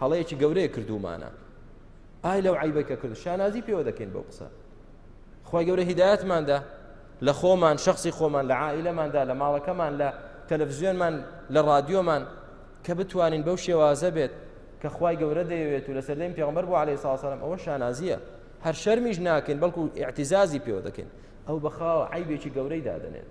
هەڵەیەکی گەورەیە کردومانە ئای لەو عیبەی کە کرد شانازی پێوە دەکەین بەو قسە خی گەورە هیداەتماندا لە خۆمان شخصی خۆمان لە عائلەماندا لە ماڵەکەمان لە تەلەڤزیۆنمان لە رادیۆمان کە بتوانین بەو شێوازە بێت کە خی گەورە دەیەوێت و لە سەردەمی پێغمبەر بۆ عليه ساسەرم ئەوە شانازیە هەر شەرمیش ناکەین بەڵکو اعتزازی پێوە دەکەین ئەو بەخاوە عیبێکی گەورەی دادنێت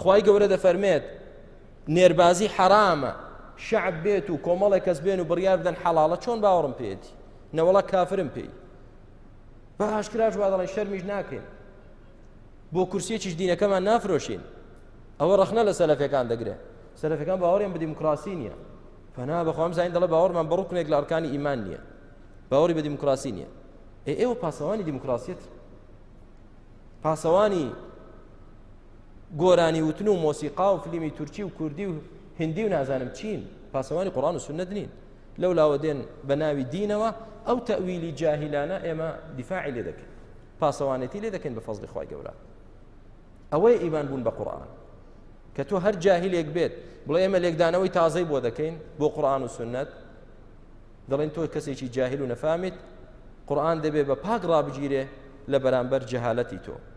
خوای گەورە دەفەرمێت نێربازی حەرامە شعب بێت و کۆمەڵێک کەس بێن و بڕیار بدەن حەڵاڵە چۆن باوەڕم پێێتی نەوەڵە کافرم پێی بە ئاشکراش وا دەڵێن شەرمیش ناکەین بۆ کورسیەکیش دینەکەمان نافرۆشین ئەوە ڕخنە لە سەلەفەکان دەگرێت سەلەفەکان باوەڕیان بە دیموکراسی نییە فەنا بەخوام زانین دەڵێ باوەڕمان بە ڕوکنێک لە ئەرکانی ئیمان نییە باوەڕی بە دیموکراسی نییە ئێ ئێوە پاسەوانی دیموکراسیەتی پاسەوانی گۆرانی وتن و مۆسیقا و فلیمی تورکی و کوردی و هندی و نازانم چین پاسەوانی قڕان و سنت نین لەو لاوە دێن بە ناوی دینەوە ئەو تەویلی جاهیلانە ئێمە دیفاعی لێ دەکەین پاسەوانێتی لێ دەکەین بە فەزلی خی گەورە ئەوەی ئیمان بوون بە قورآن کە تۆ هەر جاهیلێک بێت بڵێ ئێمە لێکدانەوەی تازەی بۆ دەکەین بۆ قورآن و سنت دەڵێن تۆ کەسێکی جاهل و نەفامیت قورئان دەبێ بە پاک ڕابگیرێ لە بەرامبەر جەهالەتی تۆ